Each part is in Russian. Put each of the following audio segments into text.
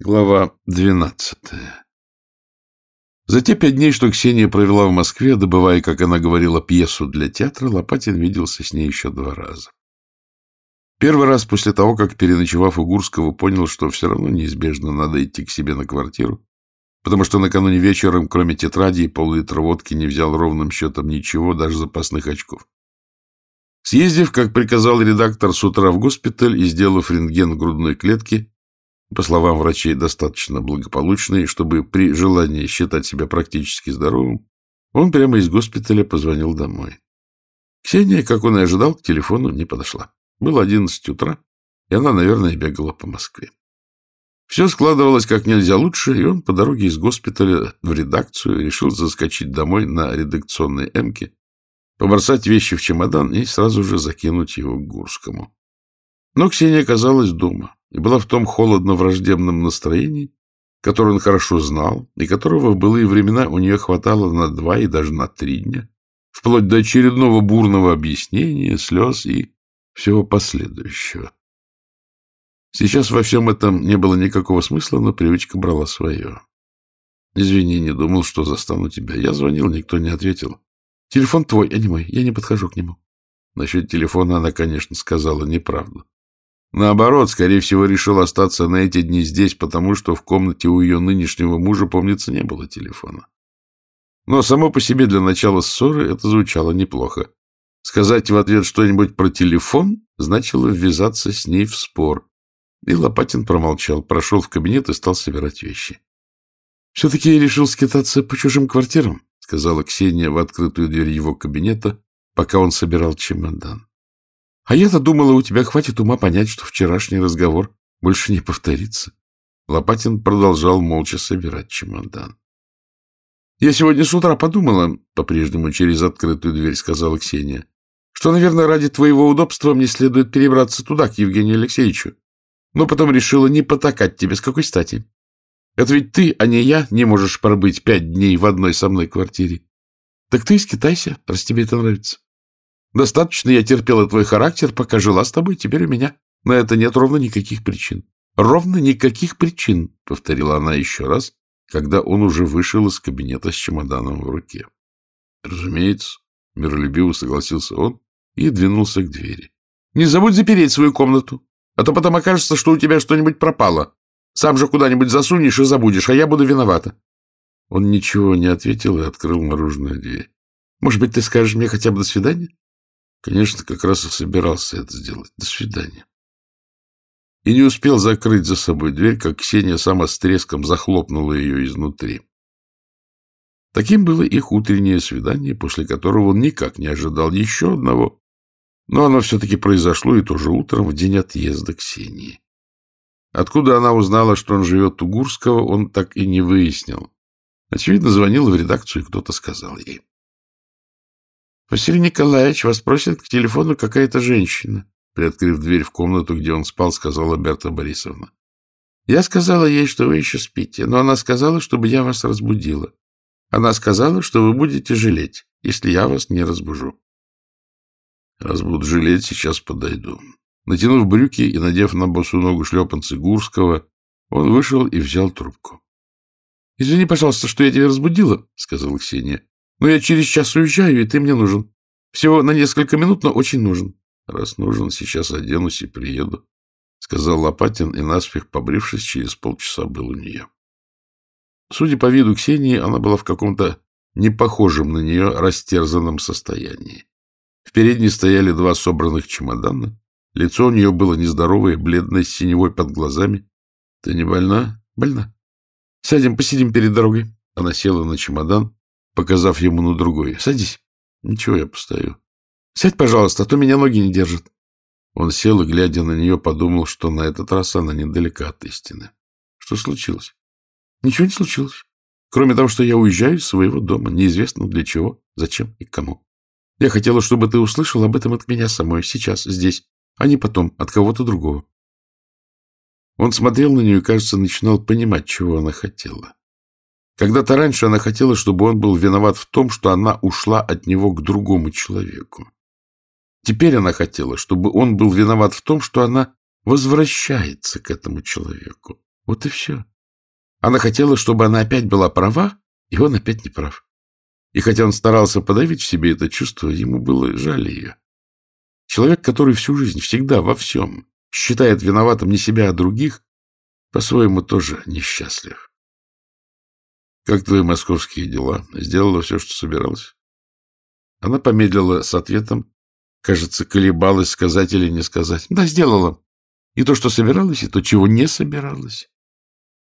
Глава двенадцатая За те пять дней, что Ксения провела в Москве, добывая, как она говорила, пьесу для театра, Лопатин виделся с ней еще два раза. Первый раз после того, как, переночевав у Гурского, понял, что все равно неизбежно надо идти к себе на квартиру, потому что накануне вечером, кроме тетради и пол-литра водки, не взял ровным счетом ничего, даже запасных очков. Съездив, как приказал редактор, с утра в госпиталь и сделав рентген грудной клетки, по словам врачей, достаточно благополучный, чтобы при желании считать себя практически здоровым, он прямо из госпиталя позвонил домой. Ксения, как он и ожидал, к телефону не подошла. Было одиннадцать утра, и она, наверное, бегала по Москве. Все складывалось как нельзя лучше, и он по дороге из госпиталя в редакцию решил заскочить домой на редакционной «Эмке», побросать вещи в чемодан и сразу же закинуть его к Гурскому. Но Ксения оказалась дома и была в том холодно-враждебном настроении, которое он хорошо знал, и которого в былые времена у нее хватало на два и даже на три дня, вплоть до очередного бурного объяснения, слез и всего последующего. Сейчас во всем этом не было никакого смысла, но привычка брала свое. Извини, не думал, что застану тебя. Я звонил, никто не ответил. Телефон твой, а не мой. Я не подхожу к нему. Насчет телефона она, конечно, сказала неправду. Наоборот, скорее всего, решил остаться на эти дни здесь, потому что в комнате у ее нынешнего мужа, помнится, не было телефона. Но само по себе для начала ссоры это звучало неплохо. Сказать в ответ что-нибудь про телефон значило ввязаться с ней в спор. И Лопатин промолчал, прошел в кабинет и стал собирать вещи. — Все-таки я решил скитаться по чужим квартирам, — сказала Ксения в открытую дверь его кабинета, пока он собирал чемодан. А я-то думала, у тебя хватит ума понять, что вчерашний разговор больше не повторится. Лопатин продолжал молча собирать чемодан. Я сегодня с утра подумала, по-прежнему через открытую дверь сказала Ксения, что, наверное, ради твоего удобства мне следует перебраться туда, к Евгению Алексеевичу. Но потом решила не потакать тебе. С какой стати? Это ведь ты, а не я, не можешь пробыть пять дней в одной со мной квартире. Так ты и скитайся, раз тебе это нравится. Достаточно я терпела твой характер, пока жила с тобой, теперь у меня на это нет ровно никаких причин. Ровно никаких причин, — повторила она еще раз, когда он уже вышел из кабинета с чемоданом в руке. Разумеется, миролюбиво согласился он и двинулся к двери. — Не забудь запереть свою комнату, а то потом окажется, что у тебя что-нибудь пропало. Сам же куда-нибудь засунешь и забудешь, а я буду виновата. Он ничего не ответил и открыл наружную дверь. — Может быть, ты скажешь мне хотя бы до свидания? Конечно, как раз и собирался это сделать. До свидания. И не успел закрыть за собой дверь, как Ксения сама с треском захлопнула ее изнутри. Таким было их утреннее свидание, после которого он никак не ожидал еще одного, но оно все-таки произошло и тоже утром, в день отъезда Ксении. Откуда она узнала, что он живет у Гурского, он так и не выяснил. Очевидно, звонила в редакцию, и кто-то сказал ей. Василий Николаевич вас просит к телефону какая-то женщина. Приоткрыв дверь в комнату, где он спал, сказала Берта Борисовна. Я сказала ей, что вы еще спите, но она сказала, чтобы я вас разбудила. Она сказала, что вы будете жалеть, если я вас не разбужу. Раз буду жалеть, сейчас подойду. Натянув брюки и надев на босу ногу шлепанцы Гурского, он вышел и взял трубку. — Извини, пожалуйста, что я тебя разбудила, — сказала Ксения. Но я через час уезжаю, и ты мне нужен. Всего на несколько минут, но очень нужен. Раз нужен, сейчас оденусь и приеду, — сказал Лопатин, и наспех, побрившись, через полчаса был у нее. Судя по виду Ксении, она была в каком-то непохожем на нее растерзанном состоянии. В передней стояли два собранных чемодана. Лицо у нее было нездоровое, бледное, с синевой под глазами. — Ты не больна? — Больна. — Сядем, посидим перед дорогой. Она села на чемодан, показав ему на другой. — Садись. — Ничего, я постою. — Сядь, пожалуйста, а то меня ноги не держат. Он сел и, глядя на нее, подумал, что на этот раз она недалека от истины. Что случилось? Ничего не случилось. Кроме того, что я уезжаю из своего дома, неизвестно для чего, зачем и кому. Я хотела, чтобы ты услышал об этом от меня самой, сейчас, здесь, а не потом, от кого-то другого. Он смотрел на нее и, кажется, начинал понимать, чего она хотела. Когда-то раньше она хотела, чтобы он был виноват в том, что она ушла от него к другому человеку. Теперь она хотела, чтобы он был виноват в том, что она возвращается к этому человеку. Вот и все. Она хотела, чтобы она опять была права, и он опять не прав. И хотя он старался подавить в себе это чувство, ему было жаль ее. Человек, который всю жизнь, всегда, во всем, считает виноватым не себя, а других, по-своему тоже несчастлив. Как твои московские дела? Сделала все, что собиралась? Она помедлила с ответом. Кажется, колебалась, сказать или не сказать. Да, сделала. И то, что собиралась, и то, чего не собиралась.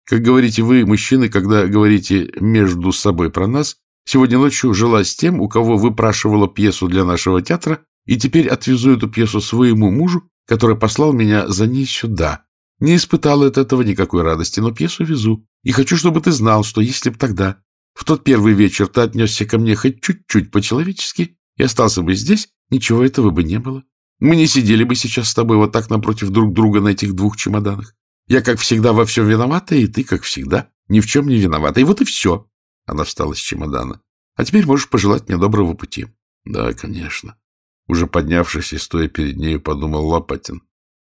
Как говорите вы, мужчины, когда говорите между собой про нас, сегодня ночью жила с тем, у кого выпрашивала пьесу для нашего театра, и теперь отвезу эту пьесу своему мужу, который послал меня за ней сюда. Не испытал от этого никакой радости, но пьесу везу. И хочу, чтобы ты знал, что если б тогда, в тот первый вечер, ты отнесся ко мне хоть чуть-чуть по-человечески и остался бы здесь, ничего этого бы не было. Мы не сидели бы сейчас с тобой вот так напротив друг друга на этих двух чемоданах. Я, как всегда, во всем виновата, и ты, как всегда, ни в чем не виновата. И вот и все. Она встала с чемодана. А теперь можешь пожелать мне доброго пути. Да, конечно. Уже поднявшись и стоя перед нею, подумал Лопатин.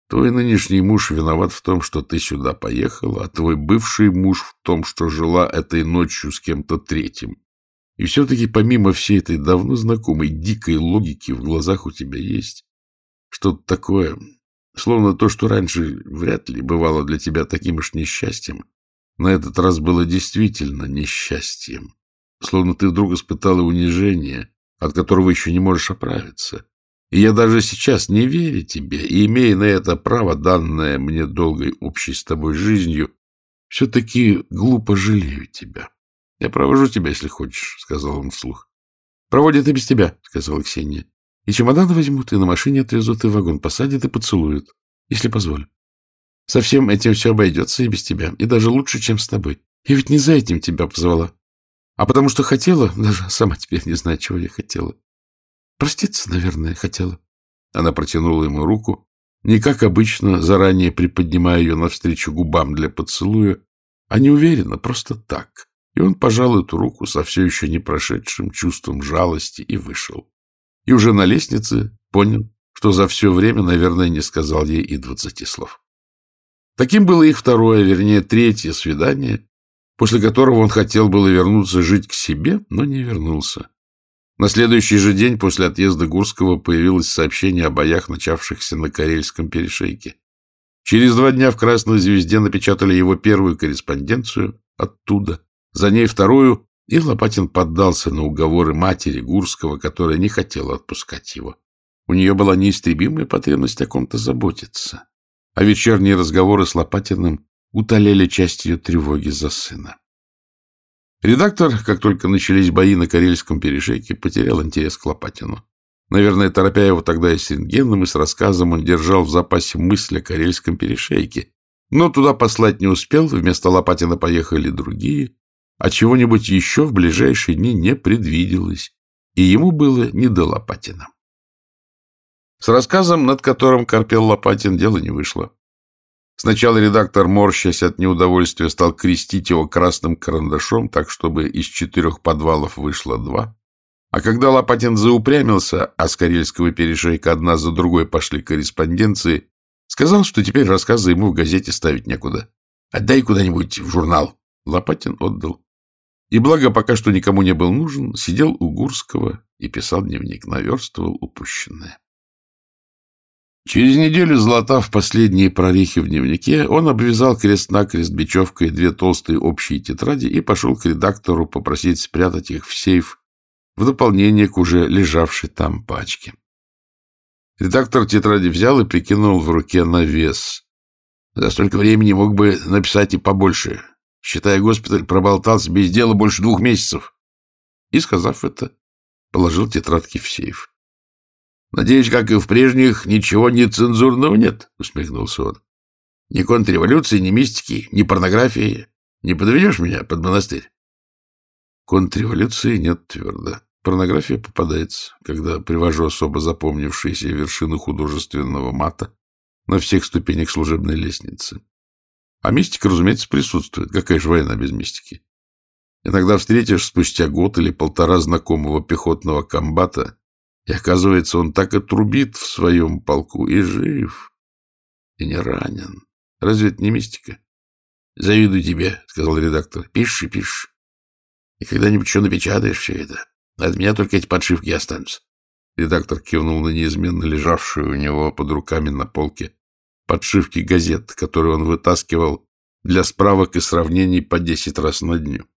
Твой нынешний муж виноват в том, что ты сюда поехала, а твой бывший муж в том, что жила этой ночью с кем-то третьим. И все-таки помимо всей этой давно знакомой дикой логики в глазах у тебя есть что-то такое, словно то, что раньше вряд ли бывало для тебя таким уж несчастьем, на этот раз было действительно несчастьем. Словно ты вдруг испытала унижение, от которого еще не можешь оправиться. И я даже сейчас, не веря тебе и имея на это право, данное мне долгой общей с тобой жизнью, все-таки глупо жалею тебя. — Я провожу тебя, если хочешь, — сказал он вслух. — Проводят и без тебя, — сказала Ксения. — И чемодан возьмут, и на машине отвезут, и вагон посадят и поцелуют, если позволю. Со всем этим все обойдется и без тебя, и даже лучше, чем с тобой. Я ведь не за этим тебя позвала, а потому что хотела, даже сама теперь не знаю, чего я хотела. Проститься, наверное, хотела. Она протянула ему руку, не как обычно, заранее приподнимая ее навстречу губам для поцелуя, а неуверенно, просто так. И он пожал эту руку со все еще не прошедшим чувством жалости и вышел. И уже на лестнице понял, что за все время, наверное, не сказал ей и двадцати слов. Таким было их второе, вернее, третье свидание, после которого он хотел было вернуться жить к себе, но не вернулся. На следующий же день после отъезда Гурского появилось сообщение о боях, начавшихся на Карельском перешейке. Через два дня в «Красной звезде» напечатали его первую корреспонденцию оттуда, за ней вторую, и Лопатин поддался на уговоры матери Гурского, которая не хотела отпускать его. У нее была неистребимая потребность о ком-то заботиться, а вечерние разговоры с Лопатиным утоляли часть ее тревоги за сына. Редактор, как только начались бои на Карельском перешейке, потерял интерес к Лопатину. Наверное, торопя его тогда и с рентгеном, и с рассказом, он держал в запасе мысль о Карельском перешейке. Но туда послать не успел, вместо Лопатина поехали другие, а чего-нибудь еще в ближайшие дни не предвиделось, и ему было не до Лопатина. С рассказом, над которым корпел Лопатин, дело не вышло. Сначала редактор, морщась от неудовольствия, стал крестить его красным карандашом, так, чтобы из четырех подвалов вышло два. А когда Лопатин заупрямился, а с Карельского перешейка одна за другой пошли корреспонденции, сказал, что теперь рассказы ему в газете ставить некуда. «Отдай куда-нибудь в журнал». Лопатин отдал. И благо пока что никому не был нужен, сидел у Гурского и писал дневник, наверстывал упущенное. Через неделю, златав последние прорехи в дневнике, он обвязал крест-накрест бечевкой две толстые общие тетради и пошел к редактору попросить спрятать их в сейф в дополнение к уже лежавшей там пачке. Редактор тетради взял и прикинул в руке на вес. За столько времени мог бы написать и побольше. Считая госпиталь, проболтался без дела больше двух месяцев. И, сказав это, положил тетрадки в сейф. Надеюсь, как и в прежних, ничего нецензурного нет, — усмехнулся он. Ни контрреволюции, ни мистики, ни порнографии. Не подведешь меня под монастырь? Контрреволюции нет твердо. Порнография попадается, когда привожу особо запомнившиеся вершины художественного мата на всех ступенях служебной лестницы. А мистика, разумеется, присутствует. Какая же война без мистики? Иногда встретишь спустя год или полтора знакомого пехотного комбата, и оказывается, он так и трубит в своем полку, и жив, и не ранен. Разве это не мистика? — Завидую тебе, — сказал редактор. — Пишешь и пишешь. И когда-нибудь еще напечатаешь все это. От меня только эти подшивки останутся. Редактор кивнул на неизменно лежавшую у него под руками на полке подшивки газет, которые он вытаскивал для справок и сравнений по десять раз на дню. —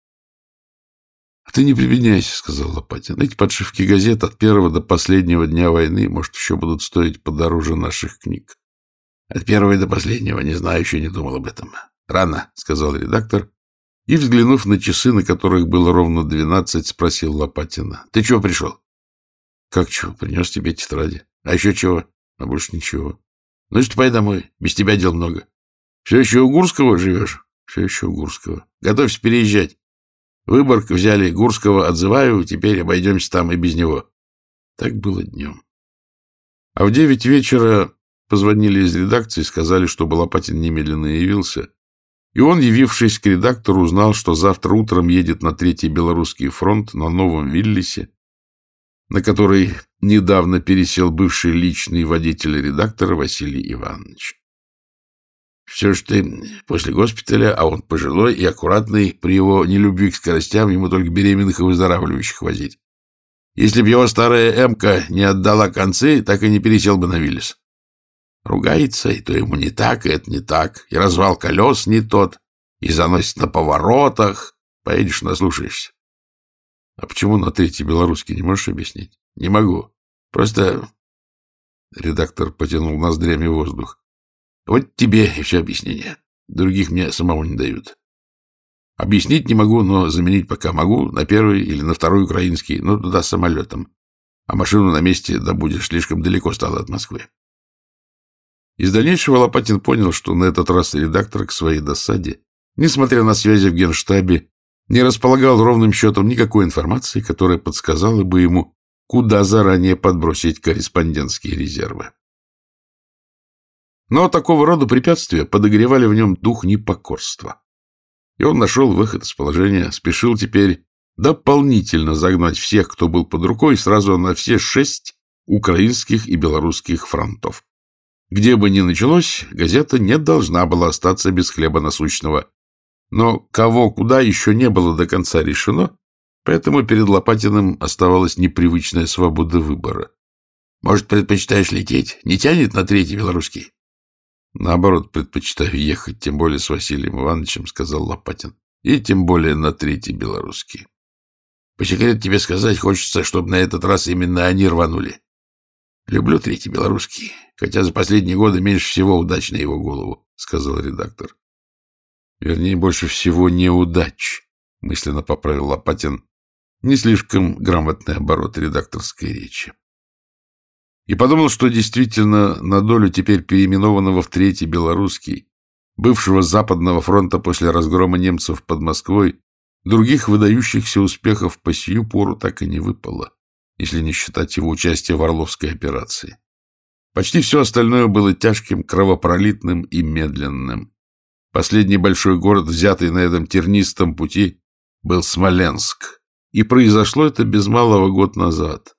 Ты не прибедняйся, — сказал Лопатин. — Эти подшивки газет от первого до последнего дня войны, может, еще будут стоить подороже наших книг. — От первого до последнего, не знаю, еще не думал об этом. — Рано, — сказал редактор, и, взглянув на часы, на которых было ровно двенадцать, спросил Лопатина. — Ты чего пришел? — Как чего? Принес тебе тетради. — А еще чего? — А больше ничего. — Ну, ступай домой. Без тебя дел много. Все еще у Гурского живешь? — Все еще у Гурского. — Готовься переезжать. Выборг взяли, Гурского отзываю, теперь обойдемся там и без него. Так было днем. А в девять вечера позвонили из редакции, сказали, чтобы Лопатин немедленно явился, и он, явившись к редактору, узнал, что завтра утром едет на Третий Белорусский фронт на Новом Виллисе, на который недавно пересел бывший личный водитель редактора Василий Иванович. Все ж ты после госпиталя, а он пожилой и аккуратный, при его нелюбви к скоростям ему только беременных и выздоравливающих возить. Если б его старая Эмка не отдала концы, так и не пересел бы на Виллис. Ругается, и то ему не так, и это не так, и развал колес не тот, и заносит на поворотах. Поедешь, наслушаешься. А почему на третий белорусский не можешь объяснить? Не могу. Просто... Редактор потянул ноздрями воздух. Вот тебе и все объяснение. Других мне самому не дают. Объяснить не могу, но заменить пока могу на первый или на второй украинский, но туда самолетом. А машину на месте добудешь, слишком далеко стало от Москвы. Из дальнейшего Лопатин понял, что на этот раз редактор к своей досаде, несмотря на связи в генштабе, не располагал ровным счетом никакой информации, которая подсказала бы ему, куда заранее подбросить корреспондентские резервы. Но такого рода препятствия подогревали в нем дух непокорства. И он нашел выход из положения, спешил теперь дополнительно загнать всех, кто был под рукой, сразу на все шесть украинских и белорусских фронтов. Где бы ни началось, газета не должна была остаться без хлеба насущного. Но кого куда еще не было до конца решено, поэтому перед Лопатиным оставалась непривычная свобода выбора. «Может, предпочитаешь лететь? Не тянет на третий белорусский?» «Наоборот, предпочитаю ехать, тем более с Василием Ивановичем», — сказал Лопатин. «И тем более на третий белорусский». «По секрету тебе сказать, хочется, чтобы на этот раз именно они рванули. Люблю третий белорусский, хотя за последние годы меньше всего удач на его голову, — сказал редактор. Вернее, больше всего неудач, — мысленно поправил Лопатин. Не слишком грамотный оборот редакторской речи. И подумал, что действительно на долю теперь переименованного в Третий Белорусский, бывшего Западного фронта после разгрома немцев под Москвой, других выдающихся успехов по сию пору так и не выпало если не считать его участия в Орловской операции. Почти все остальное было тяжким, кровопролитным и медленным. Последний большой город, взятый на этом тернистом пути, был Смоленск. И произошло это без малого год назад.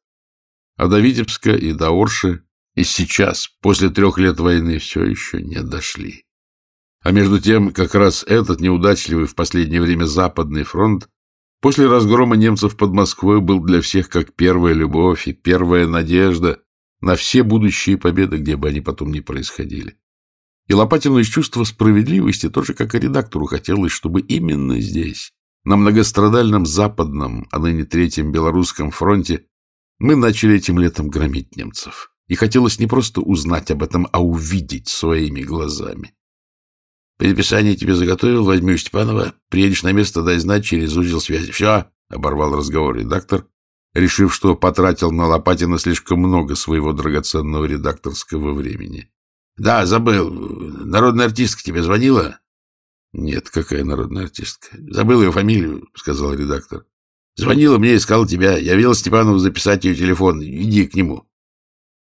А до Витебска и до Орши и сейчас, после трех лет войны, все еще не дошли. А между тем, как раз этот неудачливый в последнее время Западный фронт После разгрома немцев под Москвой был для всех как первая любовь и первая надежда на все будущие победы, где бы они потом ни происходили. И Лопатину из чувства справедливости, тоже как и редактору, хотелось, чтобы именно здесь, на многострадальном Западном, а ныне Третьем Белорусском фронте, мы начали этим летом громить немцев. И хотелось не просто узнать об этом, а увидеть своими глазами. Предписание тебе заготовил, возьми у Степанова, приедешь на место, дай знать через узел связи. Все, — оборвал разговор редактор, решив, что потратил на Лопатина слишком много своего драгоценного редакторского времени. — Да, забыл. Народная артистка тебе звонила? — Нет, какая народная артистка? — Забыл ее фамилию, — сказал редактор. — Звонила мне, искал тебя. Я велел Степанову записать ее телефон. Иди к нему.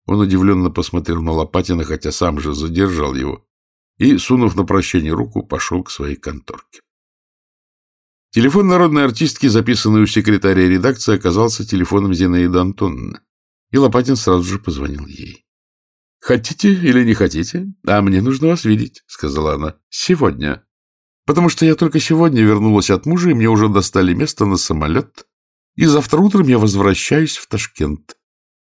Он удивленно посмотрел на Лопатина, хотя сам же задержал его и, сунув на прощение руку, пошел к своей конторке. Телефон народной артистки, записанный у секретаря редакции, оказался телефоном Зинаиды Антоновны, и Лопатин сразу же позвонил ей. — Хотите или не хотите, а мне нужно вас видеть, — сказала она. — Сегодня. Потому что я только сегодня вернулась от мужа, и мне уже достали место на самолет, и завтра утром я возвращаюсь в Ташкент.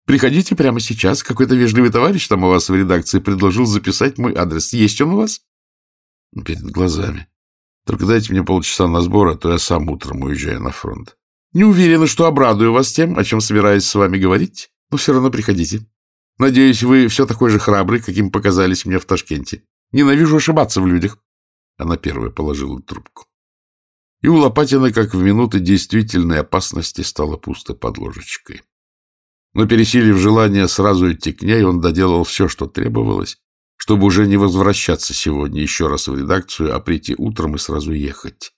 Приходите прямо сейчас. Какой-то вежливый товарищ там у вас в редакции предложил записать мой адрес. Есть он у вас? Перед глазами. Только дайте мне полчаса на сбор, а то я сам утром уезжаю на фронт. Не уверена, что обрадую вас тем, о чем собираюсь с вами говорить, но все равно приходите. Надеюсь, вы все такой же храбрый, каким показались мне в Ташкенте. Ненавижу ошибаться в людях. Она первая положила трубку. И у Лопатина, как в минуты действительной опасности, стало пусто под ложечкой. Но, пересилив желание сразу идти к ней, он доделал все, что требовалось, чтобы уже не возвращаться сегодня еще раз в редакцию, а прийти утром и сразу ехать.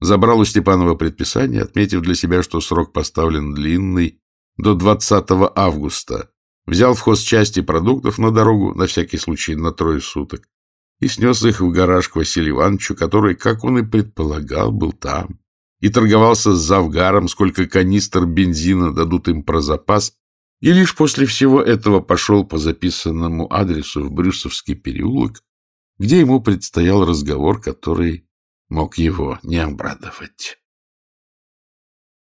Забрал у Степанова предписание, отметив для себя, что срок поставлен длинный, до 20 августа. Взял в хозчасти продуктов на дорогу, на всякий случай на трое суток, и снес их в гараж к Василию Ивановичу, который, как он и предполагал, был там, и торговался с завгаром, сколько канистр бензина дадут им про запас, и лишь после всего этого пошел по записанному адресу в Брюсовский переулок, где ему предстоял разговор, который мог его не обрадовать.